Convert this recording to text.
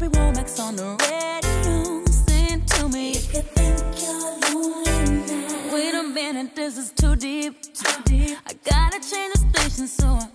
Bobby Womack's on the radio. Sing to me. If you think you're lonely now. Wait a minute, this is too deep. Too deep. I gotta change the station, so I